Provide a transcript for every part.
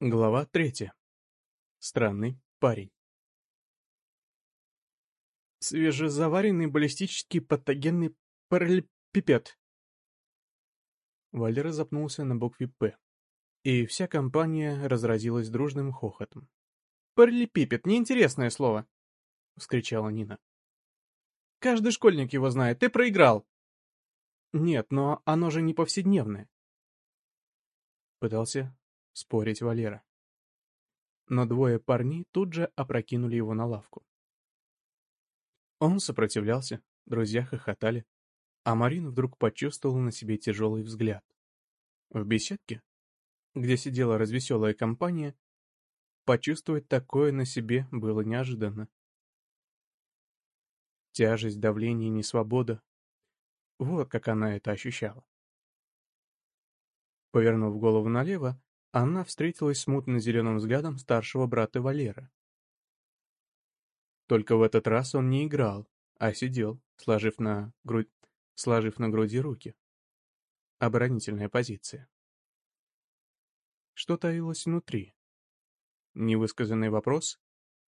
Глава третья. Странный парень. Свежезаваренный баллистический патогенный параллелепипед. Валера запнулся на букве «П», и вся компания разразилась дружным хохотом. «Параллелепипед — неинтересное слово!» — вскричала Нина. «Каждый школьник его знает, ты проиграл!» «Нет, но оно же не повседневное!» Пытался спорить Валера. Но двое парней тут же опрокинули его на лавку. Он сопротивлялся, друзья хохотали, а Марина вдруг почувствовала на себе тяжелый взгляд. В беседке, где сидела развеселая компания, почувствовать такое на себе было неожиданно. Тяжесть, давление, несвобода — вот как она это ощущала. Повернув голову налево, она встретилась с мутно-зеленым взглядом старшего брата Валера. Только в этот раз он не играл, а сидел, сложив на, грудь, сложив на груди руки. Оборонительная позиция. Что таилось внутри? Невысказанный вопрос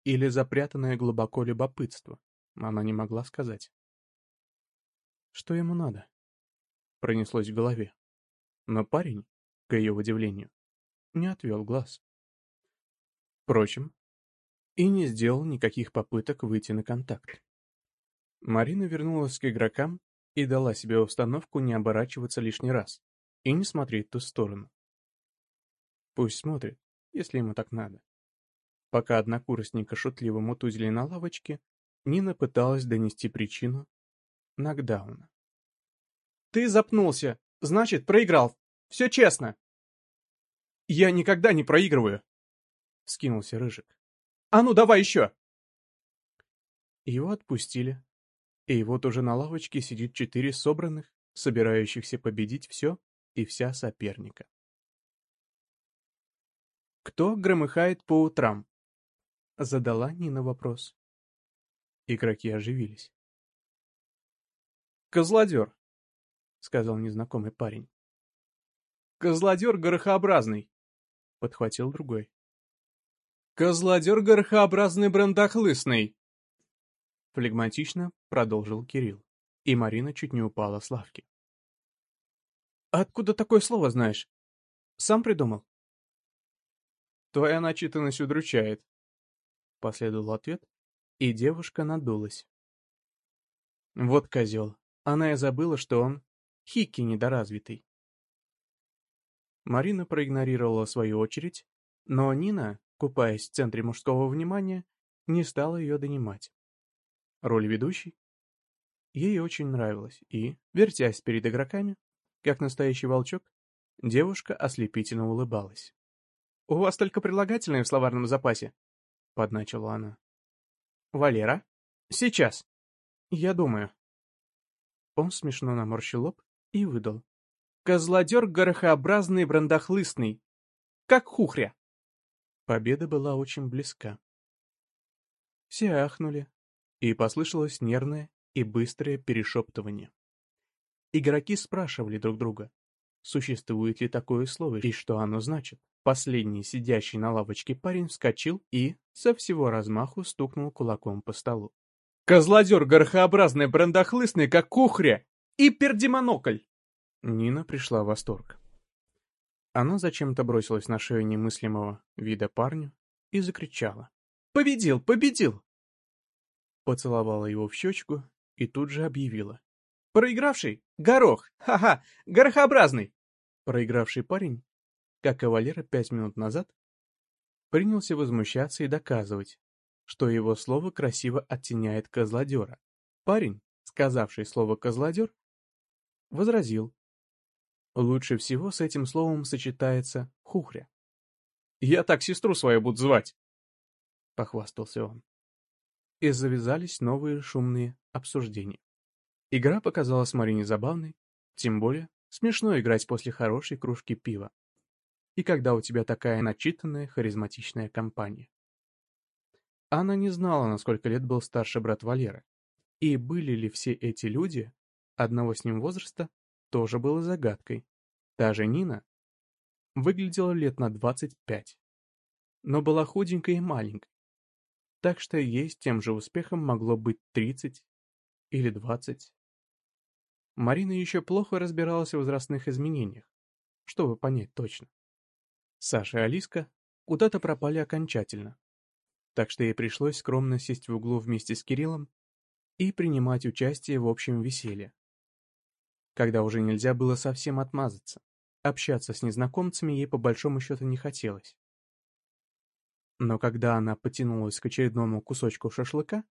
или запрятанное глубоко любопытство? Она не могла сказать. Что ему надо? Пронеслось в голове. Но парень, к ее удивлению, не отвел глаз. Впрочем, и не сделал никаких попыток выйти на контакт. Марина вернулась к игрокам и дала себе установку не оборачиваться лишний раз и не смотреть в ту сторону. Пусть смотрит, если ему так надо. Пока однокурсника шутливо мутузили на лавочке, Нина пыталась донести причину нокдауна. «Ты запнулся, значит, проиграл. Все честно!» «Я никогда не проигрываю!» — скинулся Рыжик. «А ну, давай еще!» Его отпустили, и вот уже на лавочке сидит четыре собранных, собирающихся победить все и вся соперника. «Кто громыхает по утрам?» — задала Нина вопрос. Игроки оживились. «Козлодер», — сказал незнакомый парень. «Козлодер горохообразный», — подхватил другой. «Козлодер горохообразный брандахлыстный!» Флегматично продолжил Кирилл, и Марина чуть не упала с лавки. «Откуда такое слово знаешь? Сам придумал?» «Твоя начитанность удручает», — последовал ответ, и девушка надулась. Вот козел, она и забыла, что он хики недоразвитый. Марина проигнорировала свою очередь, но Нина, купаясь в центре мужского внимания, не стала ее донимать. Роль ведущей ей очень нравилась, и, вертясь перед игроками, как настоящий волчок, девушка ослепительно улыбалась. «У вас только прилагательные в словарном запасе?» — подначила она. «Валера? Сейчас. Я думаю». Он смешно наморщил лоб и выдал. Козлодер горохообразный брандахлыстный. Как хухря. Победа была очень близка. Все ахнули, и послышалось нервное и быстрое перешептывание. Игроки спрашивали друг друга, существует ли такое слово и что оно значит. Последний сидящий на лавочке парень вскочил и, со всего размаху, стукнул кулаком по столу. «Козлодер горохообразный брандахлыстный, как кухря! И пердемонокль!» Нина пришла в восторг. Она зачем-то бросилась на шею немыслимого вида парню и закричала. «Победил! Победил!» Поцеловала его в щечку и тут же объявила. «Проигравший? Горох! Ха-ха! Горохообразный!» Проигравший парень, как кавалера пять минут назад, принялся возмущаться и доказывать, что его слово красиво оттеняет козлодера. Парень, сказавший слово «козлодер», возразил, Лучше всего с этим словом сочетается хухря. «Я так сестру свою буду звать!» — похвастался он. И завязались новые шумные обсуждения. Игра показалась Марине забавной, тем более смешно играть после хорошей кружки пива. И когда у тебя такая начитанная, харизматичная компания. Она не знала, на сколько лет был старший брат Валеры, и были ли все эти люди одного с ним возраста тоже было загадкой. Даже Нина выглядела лет на 25, но была худенькой и маленькой, так что ей с тем же успехом могло быть 30 или 20. Марина еще плохо разбиралась в возрастных изменениях, чтобы понять точно. Саша и Алиска куда-то пропали окончательно, так что ей пришлось скромно сесть в углу вместе с Кириллом и принимать участие в общем веселье. Когда уже нельзя было совсем отмазаться, общаться с незнакомцами ей по большому счету не хотелось. Но когда она потянулась к очередному кусочку шашлыка,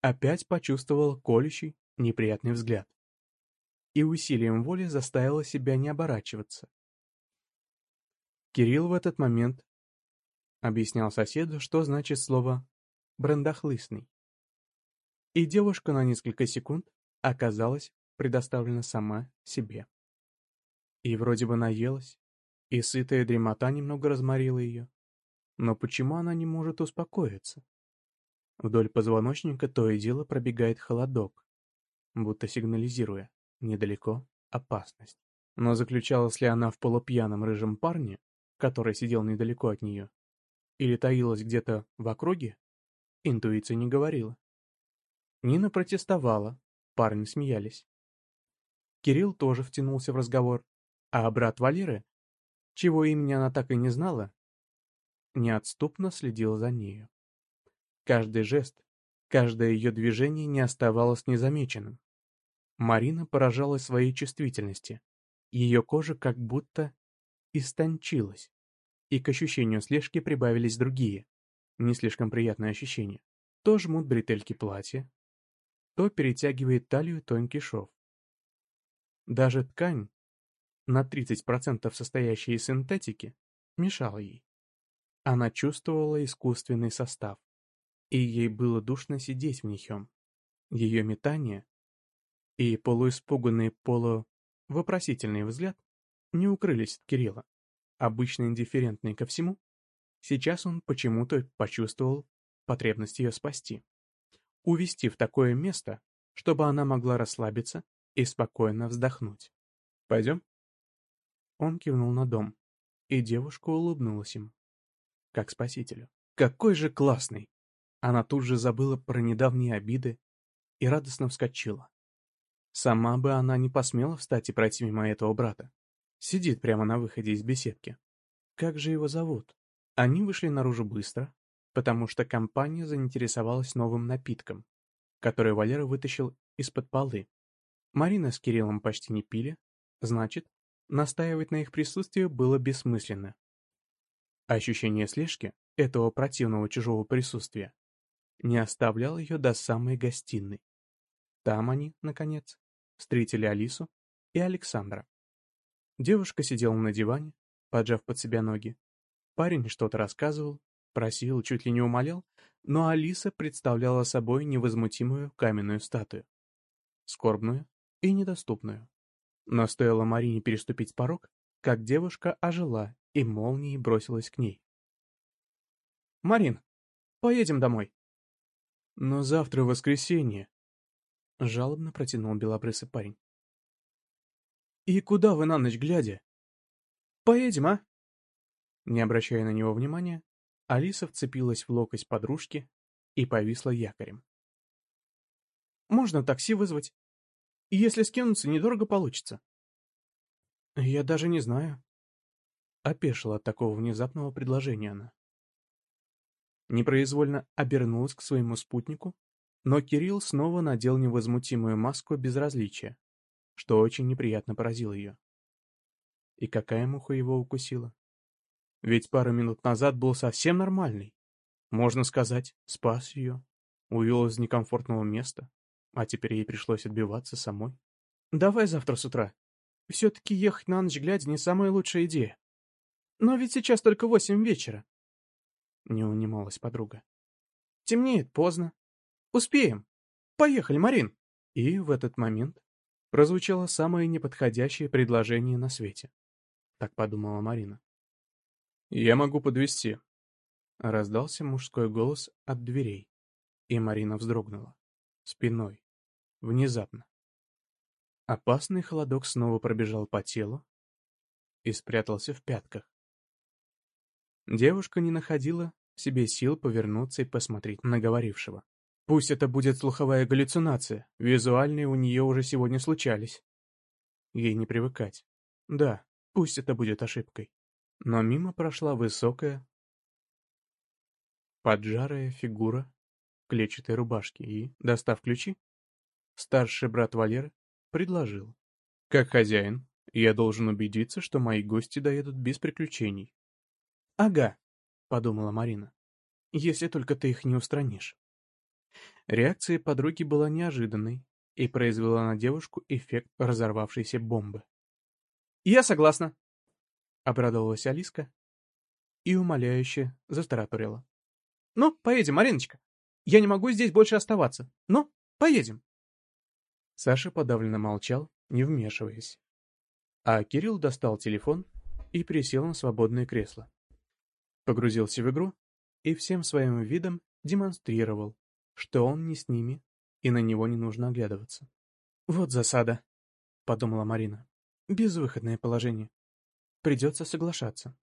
опять почувствовала колющий, неприятный взгляд. И усилием воли заставила себя не оборачиваться. Кирилл в этот момент объяснял соседу, что значит слово «брандахлыстный». И девушка на несколько секунд оказалась предоставлена сама себе. И вроде бы наелась, и сытая дремота немного разморила ее. Но почему она не может успокоиться? Вдоль позвоночника то и дело пробегает холодок, будто сигнализируя «недалеко опасность». Но заключалась ли она в полупьяном рыжем парне, который сидел недалеко от нее, или таилась где-то в округе, интуиция не говорила. Нина протестовала, парни смеялись. Кирилл тоже втянулся в разговор, а брат Валеры, чего имени она так и не знала, неотступно следил за нею. Каждый жест, каждое ее движение не оставалось незамеченным. Марина поражалась своей чувствительности. Ее кожа как будто истончилась, и к ощущению слежки прибавились другие, не слишком приятные ощущения. То жмут бретельки платья, то перетягивает талию тонкий шов. Даже ткань, на 30% состоящая из синтетики, мешала ей. Она чувствовала искусственный состав, и ей было душно сидеть в нем. Ее метание и полуиспуганный полувопросительный взгляд не укрылись от Кирилла обычно индифферентный ко всему, сейчас он почему-то почувствовал потребность ее спасти. Увести в такое место, чтобы она могла расслабиться и спокойно вздохнуть. «Пойдем?» Он кивнул на дом, и девушка улыбнулась им, как спасителю. «Какой же классный!» Она тут же забыла про недавние обиды и радостно вскочила. Сама бы она не посмела встать и пройти мимо этого брата. Сидит прямо на выходе из беседки. Как же его зовут? Они вышли наружу быстро, потому что компания заинтересовалась новым напитком, который Валера вытащил из-под полы. Марина с Кириллом почти не пили, значит, настаивать на их присутствии было бессмысленно. Ощущение слежки, этого противного чужого присутствия, не оставляло ее до самой гостиной. Там они, наконец, встретили Алису и Александра. Девушка сидела на диване, поджав под себя ноги. Парень что-то рассказывал, просил, чуть ли не умолял, но Алиса представляла собой невозмутимую каменную статую. Скорбную и недоступную. Но стоило Марине переступить порог, как девушка ожила и молнией бросилась к ней. «Марин, поедем домой!» «Но завтра воскресенье!» — жалобно протянул белобрысый парень. «И куда вы на ночь глядя?» «Поедем, а?» Не обращая на него внимания, Алиса вцепилась в локоть подружки и повисла якорем. «Можно такси вызвать. Если скинуться, недорого получится». «Я даже не знаю». Опешила от такого внезапного предложения она. Непроизвольно обернулась к своему спутнику, но Кирилл снова надел невозмутимую маску безразличия что очень неприятно поразило ее. И какая муха его укусила? Ведь пару минут назад был совсем нормальный. Можно сказать, спас ее, увел из некомфортного места, а теперь ей пришлось отбиваться самой. Давай завтра с утра. Все-таки ехать на ночь глядя не самая лучшая идея. Но ведь сейчас только восемь вечера. Не унималась подруга. Темнеет поздно. Успеем. Поехали, Марин. И в этот момент прозвучало самое неподходящее предложение на свете. Так подумала Марина. «Я могу подвести. раздался мужской голос от дверей, и Марина вздрогнула. Спиной. Внезапно. Опасный холодок снова пробежал по телу и спрятался в пятках. Девушка не находила в себе сил повернуться и посмотреть на говорившего. Пусть это будет слуховая галлюцинация, визуальные у нее уже сегодня случались. Ей не привыкать. Да, пусть это будет ошибкой. Но мимо прошла высокая, поджарая фигура клетчатой рубашке и, достав ключи, старший брат Валеры предложил. Как хозяин, я должен убедиться, что мои гости доедут без приключений. «Ага», — подумала Марина, — «если только ты их не устранишь». Реакция подруги была неожиданной и произвела на девушку эффект разорвавшейся бомбы. «Я согласна», — обрадовалась Алиска и умоляюще застараторила. «Ну, поедем, Мариночка. Я не могу здесь больше оставаться. Ну, поедем». Саша подавленно молчал, не вмешиваясь. А Кирилл достал телефон и присел на свободное кресло. Погрузился в игру и всем своим видом демонстрировал, что он не с ними и на него не нужно оглядываться. «Вот засада», — подумала Марина. «Безвыходное положение. Придется соглашаться».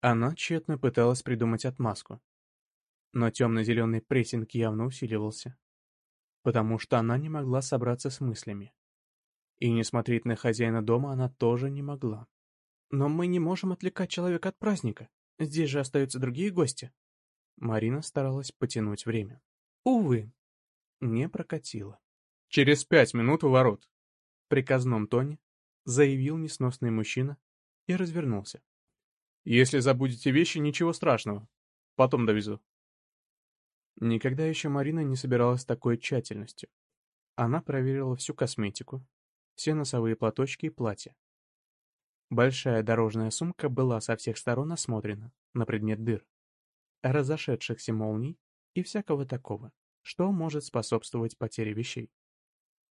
Она тщетно пыталась придумать отмазку. Но темно-зеленый прессинг явно усиливался, потому что она не могла собраться с мыслями. И не смотреть на хозяина дома она тоже не могла. «Но мы не можем отвлекать человека от праздника. Здесь же остаются другие гости». Марина старалась потянуть время. Увы, не прокатило. «Через пять минут у ворот», — в приказном тоне заявил несносный мужчина и развернулся. «Если забудете вещи, ничего страшного. Потом довезу». Никогда еще Марина не собиралась с такой тщательностью. Она проверила всю косметику, все носовые платочки и платья. Большая дорожная сумка была со всех сторон осмотрена на предмет дыр, разошедшихся молний и всякого такого, что может способствовать потере вещей.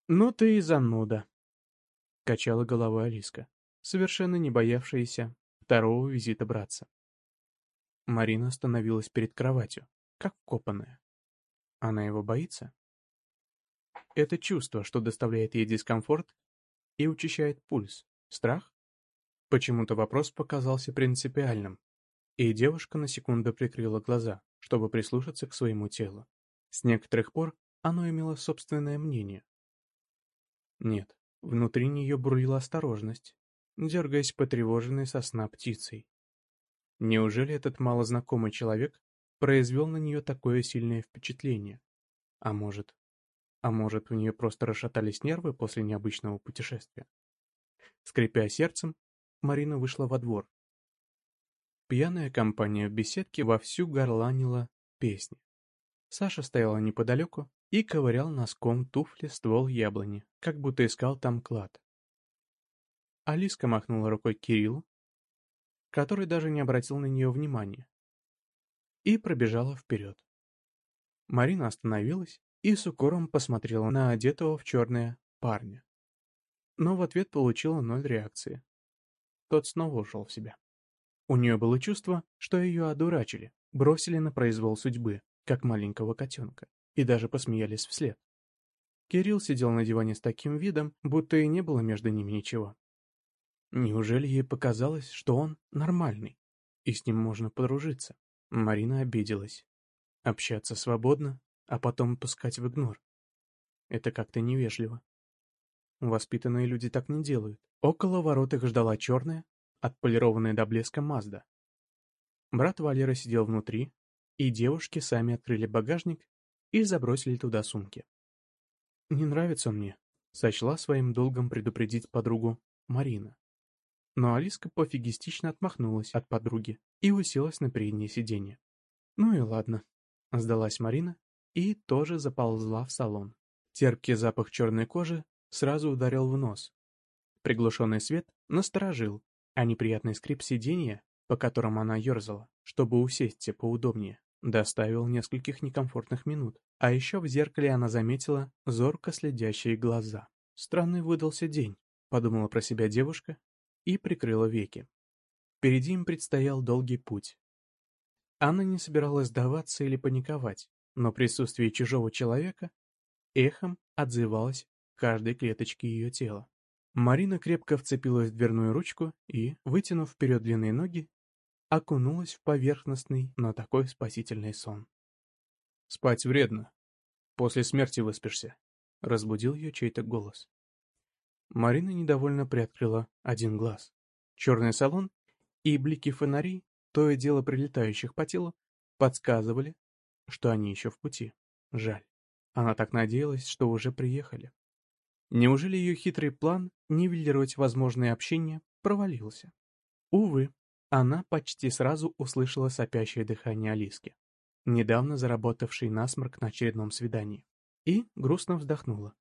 «Ну ты и зануда», — качала головой Алиска, совершенно не боявшаяся второго визита братца. Марина остановилась перед кроватью, как вкопанная. Она его боится? Это чувство, что доставляет ей дискомфорт и учащает пульс. Страх? Почему-то вопрос показался принципиальным, и девушка на секунду прикрыла глаза, чтобы прислушаться к своему телу. С некоторых пор оно имело собственное мнение. Нет, внутри нее бурлила осторожность, дергаясь потревоженной со сна птицей. Неужели этот малознакомый человек произвел на нее такое сильное впечатление? А может, а может, у нее просто расшатались нервы после необычного путешествия? Скрипя сердцем, Марина вышла во двор. Пьяная компания в беседке вовсю горланила песни. Саша стояла неподалеку и ковырял носком туфли ствол яблони, как будто искал там клад. Алиска махнула рукой Кириллу, который даже не обратил на нее внимания, и пробежала вперед. Марина остановилась и с укором посмотрела на одетого в черное парня. Но в ответ получила ноль реакции. Тот снова ушел в себя. У нее было чувство, что ее одурачили, бросили на произвол судьбы, как маленького котенка, и даже посмеялись вслед. Кирилл сидел на диване с таким видом, будто и не было между ними ничего. Неужели ей показалось, что он нормальный, и с ним можно подружиться? Марина обиделась. Общаться свободно, а потом пускать в игнор. Это как-то невежливо. Воспитанные люди так не делают. Около ворот их ждала черная, отполированная до блеска Мазда. Брат Валера сидел внутри, и девушки сами открыли багажник и забросили туда сумки. «Не нравится он мне», — сочла своим долгом предупредить подругу Марина. Но Алиска пофигистично отмахнулась от подруги и уселась на переднее сиденье. «Ну и ладно», — сдалась Марина и тоже заползла в салон. Терпкий запах черной кожи сразу ударил в нос. Приглушенный свет насторожил, а неприятный скрип сиденья, по которому она ерзала, чтобы усесться поудобнее, доставил нескольких некомфортных минут. А еще в зеркале она заметила зорко следящие глаза. «Странный выдался день», — подумала про себя девушка и прикрыла веки. Впереди им предстоял долгий путь. Анна не собиралась сдаваться или паниковать, но присутствие чужого человека эхом отзывалось в каждой клеточке ее тела. Марина крепко вцепилась в дверную ручку и, вытянув вперед длинные ноги, окунулась в поверхностный, но такой спасительный сон. «Спать вредно. После смерти выспишься», — разбудил ее чей-то голос. Марина недовольно приоткрыла один глаз. Черный салон и блики фонарей, то и дело прилетающих по телу, подсказывали, что они еще в пути. Жаль. Она так надеялась, что уже приехали. Неужели ее хитрый план нивелировать возможное общение провалился? Увы, она почти сразу услышала сопящее дыхание Алиски, недавно заработавшей насморк на очередном свидании, и грустно вздохнула.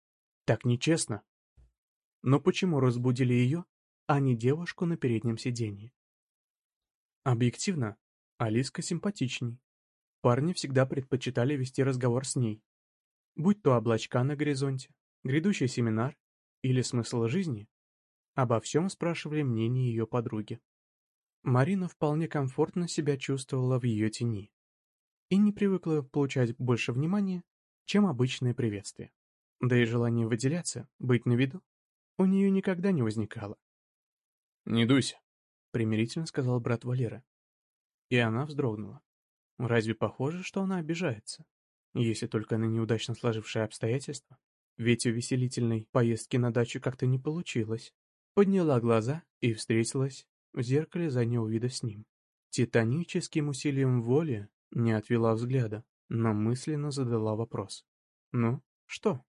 Так нечестно. Но почему разбудили ее, а не девушку на переднем сиденье? Объективно, Алиска симпатичней. Парни всегда предпочитали вести разговор с ней. Будь то облачка на горизонте, грядущий семинар или смысл жизни, обо всем спрашивали мнение ее подруги. Марина вполне комфортно себя чувствовала в ее тени и не привыкла получать больше внимания, чем обычное приветствие. Да и желание выделяться, быть на виду, у нее никогда не возникало. «Не дуйся», — примирительно сказал брат Валера. И она вздрогнула. Разве похоже, что она обижается? Если только на неудачно сложившие обстоятельства. Ведь увеселительной поездки на дачу как-то не получилось. Подняла глаза и встретилась в зеркале заднего вида с ним. Титаническим усилием воли не отвела взгляда, но мысленно задала вопрос. «Ну, что?»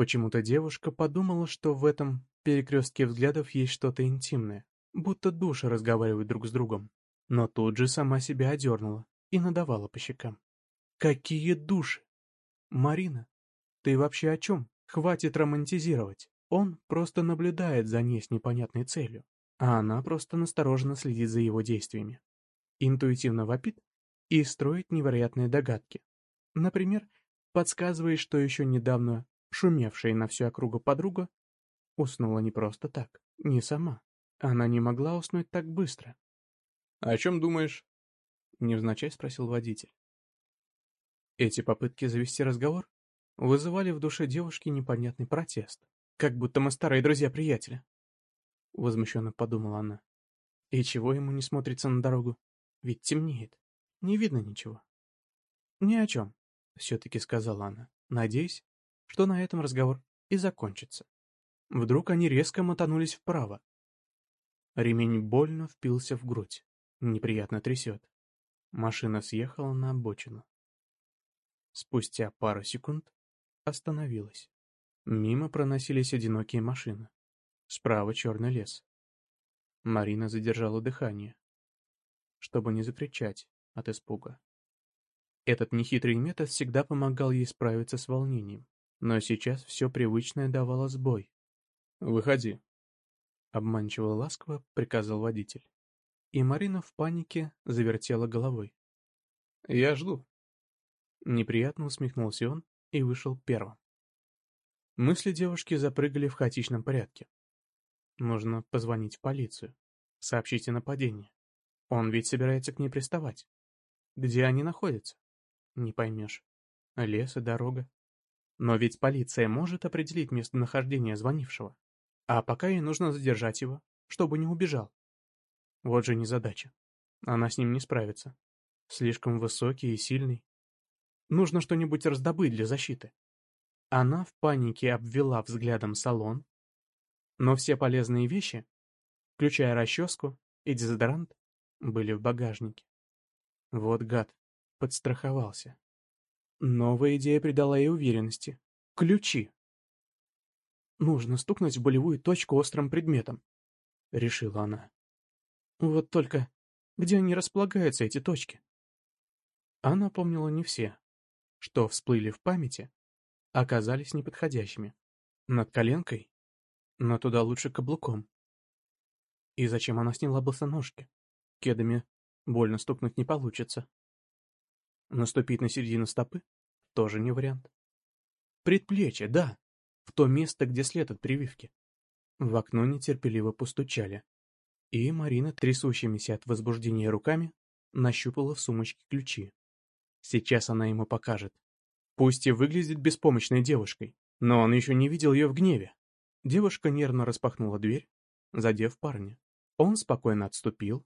Почему-то девушка подумала, что в этом перекрестке взглядов есть что-то интимное, будто души разговаривают друг с другом. Но тут же сама себя одернула и надавала по щекам. «Какие души! Марина, ты вообще о чем? Хватит романтизировать. Он просто наблюдает за ней с непонятной целью а она просто настороженно следит за его действиями. Интуитивно вопит и строит невероятные догадки. Например, подсказывает, что еще недавно шумевшая на всю округу подруга уснула не просто так, не сама. Она не могла уснуть так быстро. — О чем думаешь? — невзначай спросил водитель. Эти попытки завести разговор вызывали в душе девушки непонятный протест, как будто мы старые друзья-приятели. — возмущенно подумала она. «И чего ему не смотрится на дорогу? Ведь темнеет. Не видно ничего». «Ни о чем», — все-таки сказала она. «Надеюсь, что на этом разговор и закончится». Вдруг они резко мотанулись вправо. Ремень больно впился в грудь. Неприятно трясет. Машина съехала на обочину. Спустя пару секунд остановилась. Мимо проносились одинокие машины. Справа черный лес. Марина задержала дыхание, чтобы не закричать от испуга. Этот нехитрый метод всегда помогал ей справиться с волнением, но сейчас все привычное давало сбой. «Выходи», — обманчиво ласково приказал водитель. И Марина в панике завертела головой. «Я жду». Неприятно усмехнулся он и вышел первым. Мысли девушки запрыгали в хаотичном порядке. Нужно позвонить в полицию. Сообщить о нападении. Он ведь собирается к ней приставать. Где они находятся? Не поймешь. Лес и дорога. Но ведь полиция может определить местонахождение звонившего. А пока ей нужно задержать его, чтобы не убежал. Вот же незадача. Она с ним не справится. Слишком высокий и сильный. Нужно что-нибудь раздобыть для защиты. Она в панике обвела взглядом салон, но все полезные вещи, включая расческу и дезодорант, были в багажнике. Вот гад, подстраховался. Новая идея придала ей уверенности. Ключи. Нужно стукнуть в болевую точку острым предметом, решила она. Вот только где они располагаются, эти точки? Она помнила не все, что всплыли в памяти, оказались неподходящими. Над коленкой но туда лучше каблуком. И зачем она сняла босоножки? Кедами больно стукнуть не получится. Наступить на середину стопы тоже не вариант. Предплечье, да, в то место, где след от прививки. В окно нетерпеливо постучали. И Марина, трясущимися от возбуждения руками, нащупала в сумочке ключи. Сейчас она ему покажет. Пусть и выглядит беспомощной девушкой, но он еще не видел ее в гневе. Девушка нервно распахнула дверь, задев парня. Он спокойно отступил,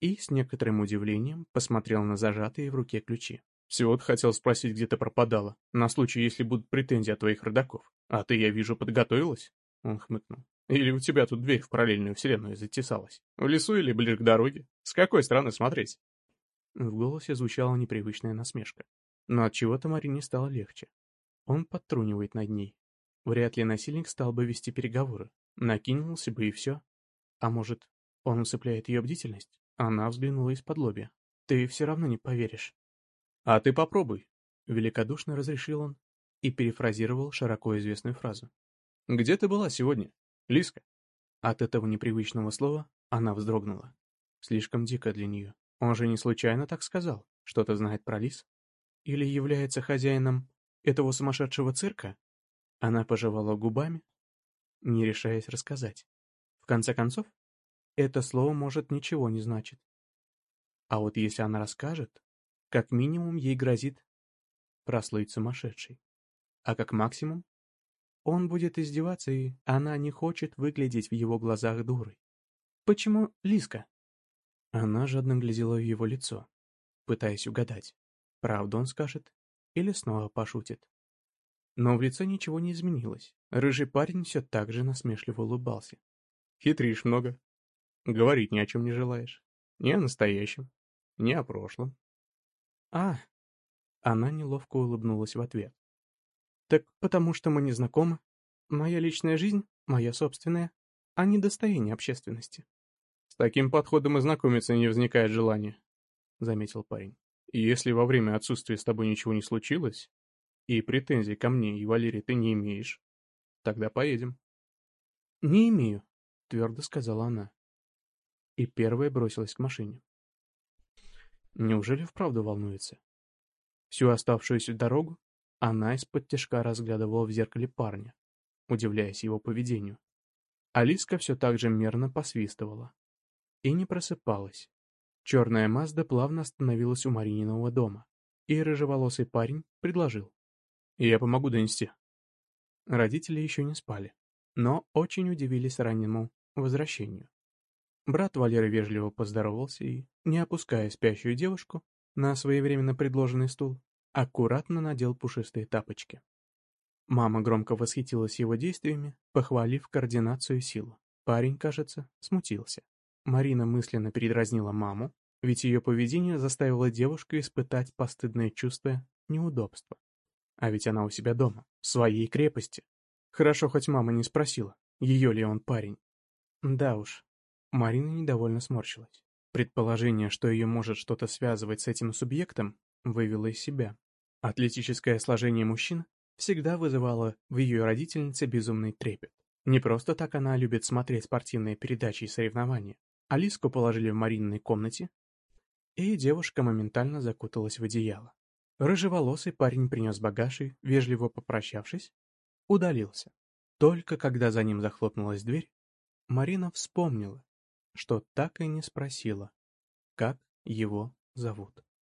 и с некоторым удивлением посмотрел на зажатые в руке ключи. «Всего-то хотел спросить, где ты пропадала, на случай, если будут претензии от твоих родаков. А ты, я вижу, подготовилась?» Он хмыкнул. «Или у тебя тут дверь в параллельную вселенную затесалась? В лесу или ближе к дороге? С какой стороны смотреть?» В голосе звучала непривычная насмешка. Но от чего то Марине стало легче. Он подтрунивает над ней. Вряд ли насильник стал бы вести переговоры. Накинулся бы и все. А может, он усыпляет ее бдительность? Она взглянула из-под лобья. Ты все равно не поверишь. А ты попробуй. Великодушно разрешил он и перефразировал широко известную фразу. Где ты была сегодня, Лиска? От этого непривычного слова она вздрогнула. Слишком дико для нее. Он же не случайно так сказал. Что-то знает про лис? Или является хозяином этого сумасшедшего цирка? Она пожевала губами, не решаясь рассказать. В конце концов, это слово может ничего не значить. А вот если она расскажет, как минимум ей грозит прослыть сумасшедшей. А как максимум, он будет издеваться, и она не хочет выглядеть в его глазах дурой. Почему Лиска? Она жадно глядела в его лицо, пытаясь угадать, правду он скажет или снова пошутит. Но в лице ничего не изменилось. Рыжий парень все так же насмешливо улыбался. «Хитришь много. Говорить ни о чем не желаешь. Ни о настоящем, ни о прошлом». «А!» Она неловко улыбнулась в ответ. «Так потому что мы не знакомы. Моя личная жизнь — моя собственная, а не достояние общественности». «С таким подходом и знакомиться не возникает желания», — заметил парень. И «Если во время отсутствия с тобой ничего не случилось, и претензий ко мне и Валерии ты не имеешь, тогда поедем». «Не имею», — твердо сказала она. И первая бросилась к машине. Неужели вправду волнуется? Всю оставшуюся дорогу она из-под тяжка разглядывала в зеркале парня, удивляясь его поведению. Алиска все так же мерно посвистывала. И не просыпалась. Черная Мазда плавно остановилась у Марининого дома, и рыжеволосый парень предложил. «Я помогу донести». Родители еще не спали, но очень удивились раннему возвращению. Брат Валеры вежливо поздоровался и, не опуская спящую девушку на своевременно предложенный стул, аккуратно надел пушистые тапочки. Мама громко восхитилась его действиями, похвалив координацию и силу. Парень, кажется, смутился. Марина мысленно передразнила маму, ведь ее поведение заставило девушку испытать постыдное чувство неудобства. А ведь она у себя дома, в своей крепости. Хорошо, хоть мама не спросила, ее ли он парень. Да уж, Марина недовольно сморщилась. Предположение, что ее может что-то связывать с этим субъектом, вывело из себя. Атлетическое сложение мужчин всегда вызывало в ее родительнице безумный трепет. Не просто так она любит смотреть спортивные передачи и соревнования. Алиску положили в Марининой комнате, и девушка моментально закуталась в одеяло. Рыжеволосый парень принес багаж и, вежливо попрощавшись, удалился. Только когда за ним захлопнулась дверь, Марина вспомнила, что так и не спросила, как его зовут.